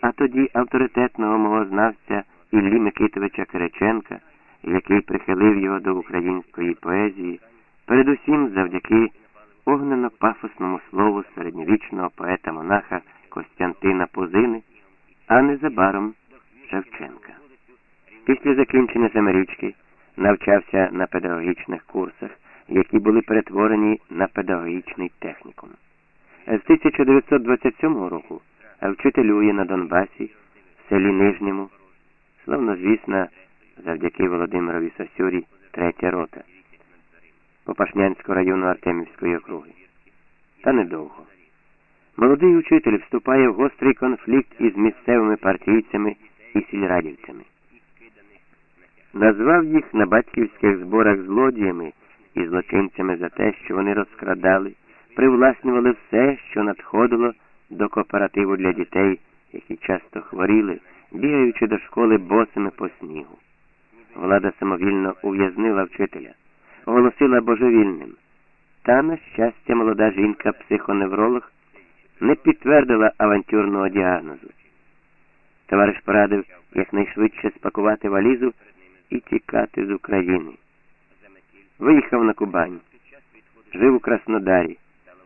а тоді авторитетного мого знавця Іллі Микитовича Кириченка, який прихилив його до української поезії, передусім завдяки огненно-пафосному слову середньовічного поета-монаха Костянтина Позини, а незабаром Шевченка. Після закінчення семирічки навчався на педагогічних курсах, які були перетворені на педагогічний технікум. З 1927 року вчителює на Донбасі, в селі Нижньому, словно звісно, завдяки Володимирові Сосюрі, третя рота, Попашнянського району Артемівської округи. Та недовго. Молодий учитель вступає в гострий конфлікт із місцевими партійцями і сільрадівцями. Назвав їх на батьківських зборах злодіями і злочинцями за те, що вони розкрадали, привласнювали все, що надходило до кооперативу для дітей, які часто хворіли, бігаючи до школи босими по снігу. Влада самовільно ув'язнила вчителя, оголосила божевільним. Та, на щастя, молода жінка-психоневролог не підтвердила авантюрного діагнозу. Товариш порадив якнайшвидше спакувати валізу і тікати з України. Виїхав на Кубань, жив у Краснодарі,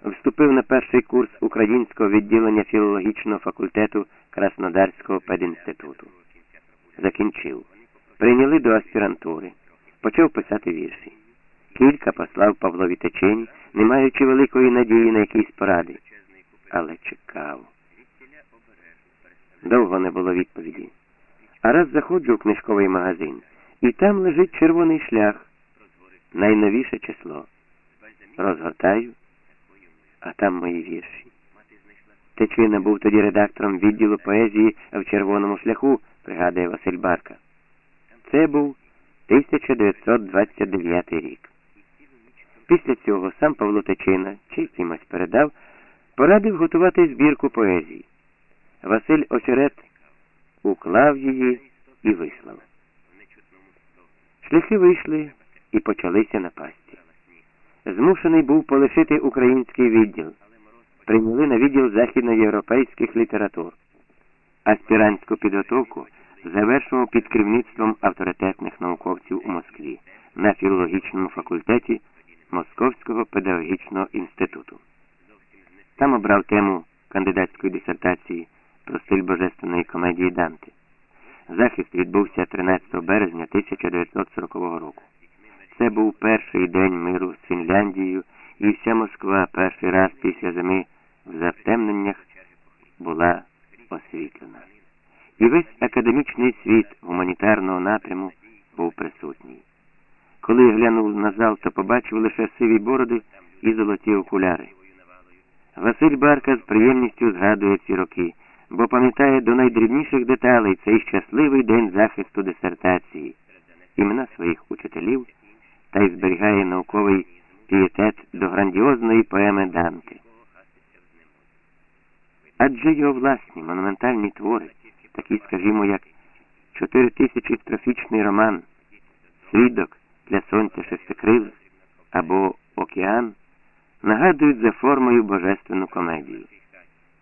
вступив на перший курс українського відділення філологічного факультету Краснодарського педінституту. Закінчив. Прийняли до аспірантури, почав писати вірші. Кілька послав Павлові Течені, не маючи великої надії на якісь поради, але чекав. Довго не було відповіді. А раз заходжу в книжковий магазин, і там лежить червоний шлях, найновіше число. Розгортаю, а там мої вірші. Течина був тоді редактором відділу поезії в червоному шляху, пригадує Василь Барка. Це був 1929 рік. Після цього сам Павло Течина, чи кимось передав, порадив готувати збірку поезії. Василь Очерет уклав її і вислав. Шляхи вийшли і почалися напасті. Змушений був полишити український відділ. Прийняли на відділ західноєвропейських літератур. Аспірантську підготовку завершував під керівництвом авторитетних науковців у Москві на філологічному факультеті Московського педагогічного інституту. Там обрав тему кандидатської дисертації про стиль божественної комедії Данте. Захист відбувся 13 березня 1940 року. Це був перший день миру з Фінляндією, і вся Москва перший раз після зими в затемненнях була освітлена. І весь академічний світ гуманітарного напряму був присутній. Коли я глянув на зал, то побачив лише сиві бороди і золоті окуляри. Василь Барка з приємністю згадує ці роки, бо пам'ятає до найдрібніших деталей цей щасливий день захисту дисертації, імена своїх учителів та й зберігає науковий пієтет до грандіозної поеми Данте. Адже його власні монументальні твори, такі, скажімо, як чотиритисячі роман, свідок для сонця шестикрил або океан, нагадують за формою божественну комедію.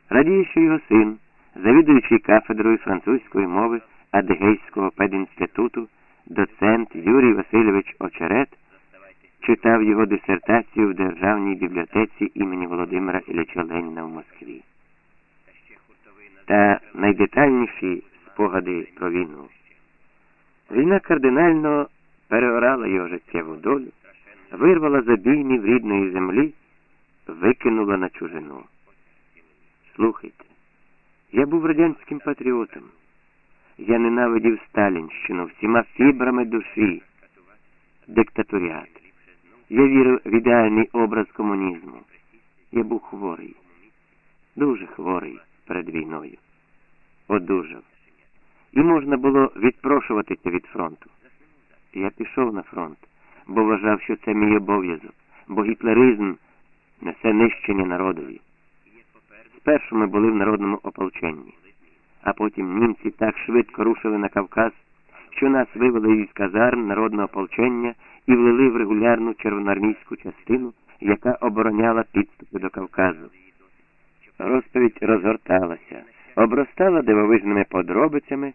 Радіє, що його син, завідуючий кафедрою французької мови Адегейського педінституту, доцент Юрій Васильович Очерет, читав його дисертацію в Державній бібліотеці імені Володимира Ілліча Леніна в Москві. Та найдетальніші спогади про війну. Війна кардинально переорала його життєву долю, вирвала забійні в рідної землі, викинула на чужину. Слухайте, я був радянським патріотом. Я ненавидів Сталінщину всіма фібрами душі, диктатуріат. Я вірив в ідеальний образ комунізму. Я був хворий, дуже хворий перед війною. Одужав. І можна було відпрошуватися від фронту. Я пішов на фронт, бо вважав, що це мій обов'язок, бо гітлеризм несе нищення народові. Спершу ми були в народному ополченні, а потім німці так швидко рушили на Кавказ, що нас вивели із казарм народного ополчення і влили в регулярну червоноармійську частину, яка обороняла підступи до Кавказу. Розповідь розгорталася, обростала дивовижними подробицями